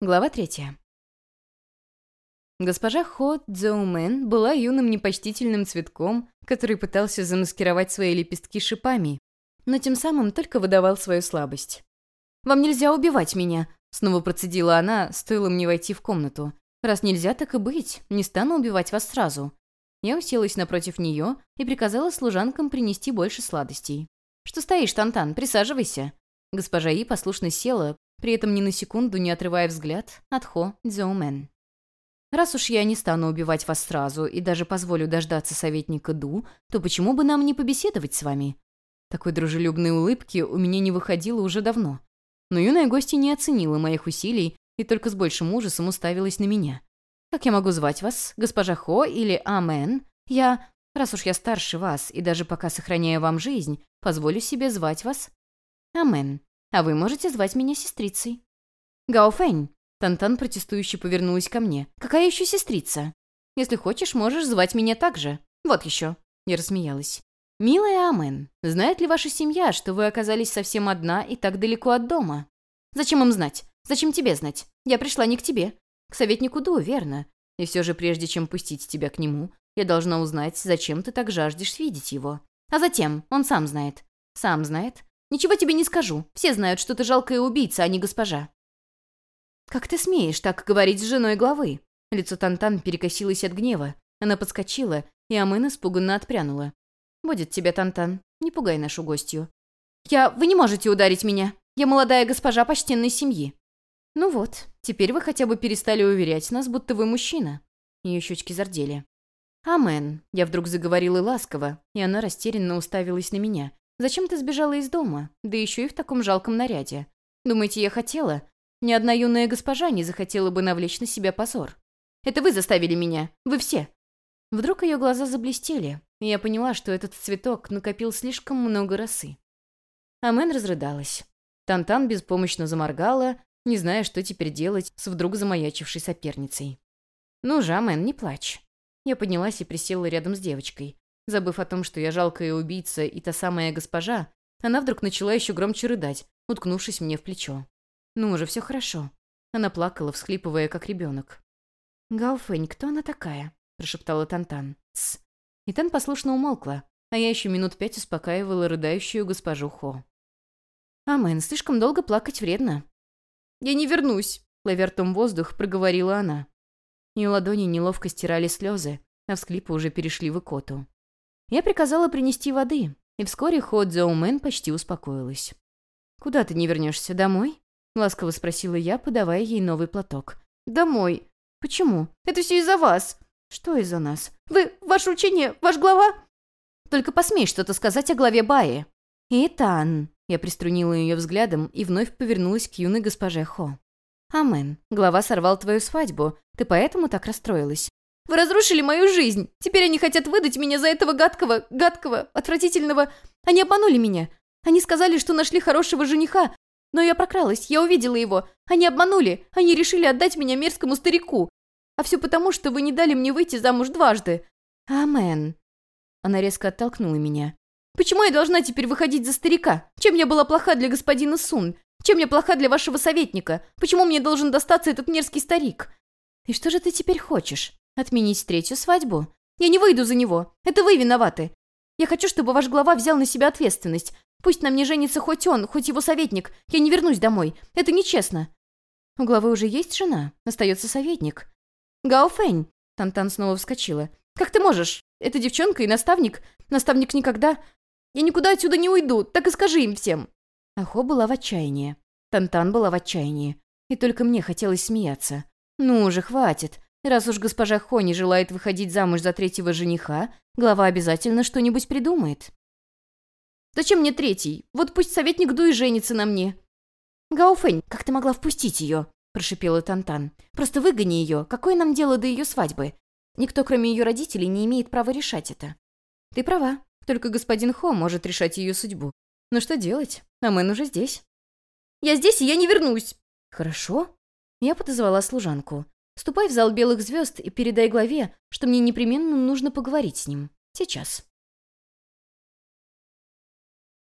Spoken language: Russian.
Глава третья. Госпожа Хо Цзоумен была юным непочтительным цветком, который пытался замаскировать свои лепестки шипами, но тем самым только выдавал свою слабость. «Вам нельзя убивать меня», — снова процедила она, стоило мне войти в комнату. «Раз нельзя, так и быть, не стану убивать вас сразу». Я уселась напротив нее и приказала служанкам принести больше сладостей. «Что стоишь, Тантан, присаживайся». Госпожа И послушно села, при этом ни на секунду не отрывая взгляд от Хо Цзоумен. «Раз уж я не стану убивать вас сразу и даже позволю дождаться советника Ду, то почему бы нам не побеседовать с вами?» Такой дружелюбной улыбки у меня не выходило уже давно. Но юная гостья не оценила моих усилий и только с большим ужасом уставилась на меня. «Как я могу звать вас? Госпожа Хо или Амен? Я, раз уж я старше вас и даже пока сохраняю вам жизнь, позволю себе звать вас Амен а вы можете звать меня сестрицей». «Гаофэнь!» Тантан протестующе повернулась ко мне. «Какая еще сестрица? Если хочешь, можешь звать меня так же. Вот еще». Я рассмеялась. «Милая Амен, знает ли ваша семья, что вы оказались совсем одна и так далеко от дома?» «Зачем им знать? Зачем тебе знать? Я пришла не к тебе. К советнику Ду, верно. И все же, прежде чем пустить тебя к нему, я должна узнать, зачем ты так жаждешь видеть его. А затем, он сам знает. Сам знает, Ничего тебе не скажу. Все знают, что ты жалкая убийца, а не госпожа». «Как ты смеешь так говорить с женой главы?» Лицо Тантан перекосилось от гнева. Она подскочила, и Амын испуганно отпрянула. «Будет тебе, Тантан. Не пугай нашу гостью». «Я... Вы не можете ударить меня. Я молодая госпожа почтенной семьи». «Ну вот, теперь вы хотя бы перестали уверять нас, будто вы мужчина». Ее щечки зардели. «Амен», — я вдруг заговорила ласково, и она растерянно уставилась на меня. Зачем ты сбежала из дома? Да еще и в таком жалком наряде. Думаете, я хотела? Ни одна юная госпожа не захотела бы навлечь на себя позор. Это вы заставили меня. Вы все. Вдруг ее глаза заблестели, и я поняла, что этот цветок накопил слишком много росы. Амен разрыдалась. Тантан беспомощно заморгала, не зная, что теперь делать с вдруг замаячившей соперницей. «Ну же, Амен, не плачь». Я поднялась и присела рядом с девочкой. Забыв о том, что я жалкая убийца и та самая госпожа, она вдруг начала еще громче рыдать, уткнувшись мне в плечо. «Ну уже все хорошо». Она плакала, всхлипывая, как ребенок. «Гауфэнь, кто она такая?» – прошептала Тантан. «Тсс». И Тан послушно умолкла, а я еще минут пять успокаивала рыдающую госпожу Хо. «Амен, слишком долго плакать вредно». «Я не вернусь», — ловя ртом воздух, проговорила она. Ее ладони неловко стирали слезы, а всклипы уже перешли в икоту. Я приказала принести воды, и вскоре Хо Цзоумен почти успокоилась. «Куда ты не вернешься? Домой?» — ласково спросила я, подавая ей новый платок. «Домой. Почему? Это все из-за вас». «Что из-за нас? Вы, ваше учение, ваш глава?» «Только посмей что-то сказать о главе Баи». «Итан», — я приструнила ее взглядом и вновь повернулась к юной госпоже Хо. «Амен, глава сорвал твою свадьбу. Ты поэтому так расстроилась?» Вы разрушили мою жизнь. Теперь они хотят выдать меня за этого гадкого, гадкого, отвратительного... Они обманули меня. Они сказали, что нашли хорошего жениха. Но я прокралась, я увидела его. Они обманули. Они решили отдать меня мерзкому старику. А все потому, что вы не дали мне выйти замуж дважды. Амен. Она резко оттолкнула меня. Почему я должна теперь выходить за старика? Чем я была плоха для господина Сун? Чем я плоха для вашего советника? Почему мне должен достаться этот мерзкий старик? И что же ты теперь хочешь? Отменить третью свадьбу? Я не выйду за него. Это вы виноваты. Я хочу, чтобы ваш глава взял на себя ответственность. Пусть на мне женится хоть он, хоть его советник. Я не вернусь домой. Это нечестно. У главы уже есть жена. Остается советник. Гао Фэнь. Тантан снова вскочила. Как ты можешь? Эта девчонка и наставник. Наставник никогда... Я никуда отсюда не уйду. Так и скажи им всем. Ахо была в отчаянии. Тантан была в отчаянии. И только мне хотелось смеяться. Ну уже хватит. Раз уж госпожа Хо не желает выходить замуж за третьего жениха, глава обязательно что-нибудь придумает. «Зачем мне третий? Вот пусть советник Дуй женится на мне». «Гауфэнь, как ты могла впустить ее?» – прошипела Тантан. «Просто выгони ее. Какое нам дело до ее свадьбы? Никто, кроме ее родителей, не имеет права решать это». «Ты права. Только господин Хо может решать ее судьбу. Но что делать? Амэн уже здесь». «Я здесь, и я не вернусь». «Хорошо». Я подозвала служанку. Ступай в зал белых звезд и передай главе, что мне непременно нужно поговорить с ним. Сейчас.